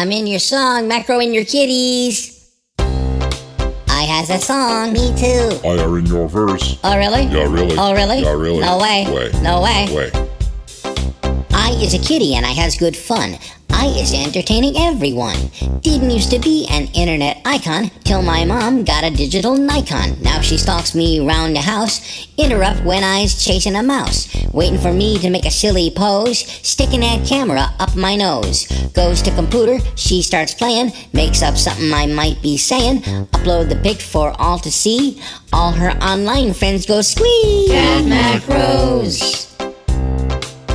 I'm in your song, macro in your kitties. I has a song, me too. I are in your verse. Oh really? Yeah, really. Oh really? Yeah, really. No way. Way. No way. Way. I is a kitty and I has good fun. I is entertaining everyone. Didn't used to be an internet icon till my mom got a digital Nikon. Now she stalks me round the house, interrupt when I's chasing a mouse, waiting for me to make a silly pose, sticking that camera up my nose. Goes to computer, she starts playing, makes up something I might be saying, upload the pic for all to see. All her online friends go squeeze. Cat macros.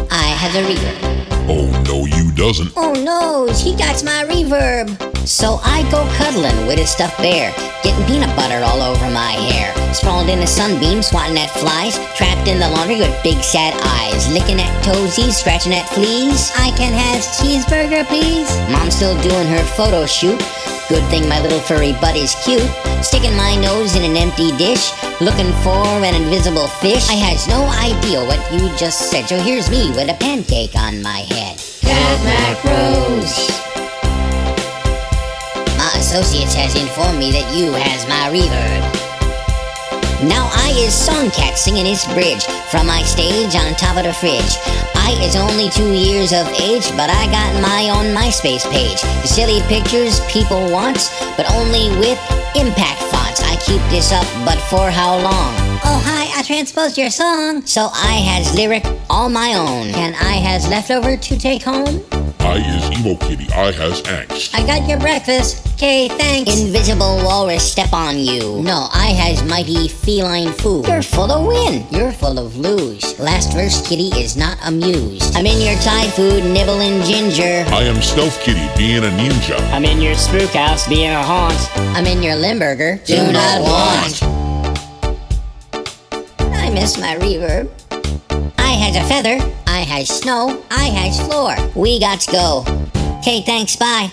I have a reverb. Oh no, you doesn't. Oh no, he got my reverb. So I go cuddling with a stuffed bear, getting peanut butter all over my hair. Sprawled in a sunbeam, swatting at flies, trapped in the laundry with big sad eyes, licking at toesies, scratching at fleas. I can have cheeseburger, please. Mom's still doing her photo shoot. Good thing my little furry butt is cute. Sticking my nose in an empty dish, looking for an invisible fish. I has no idea what you just said, so here's me with a pancake on my head. Cat macros. My associates has informed me that you has my reverb. Now I is Songcat singing his bridge from my stage on top of the fridge. I is only two years of age, but I got my own MySpace page. The silly pictures people want, but only with impact fonts. I keep this up, but for how long? Oh hi, I transposed your song. So I has lyric all my own. And I has leftover to take home? I is emo kitty. I has angst. I got your breakfast. Okay, thanks. Invisible walrus step on you. No, I has mighty feline food. You're full of win. You're full of lose. Last verse, kitty is not amused. I'm in your Thai food, nibbling ginger. I am stealth kitty, being a ninja. I'm in your spook house being a haunt. I'm in your Limburger. Do not want. I miss my reverb. I has a feather. I has snow. I has floor. We got to go. Okay, thanks. Bye.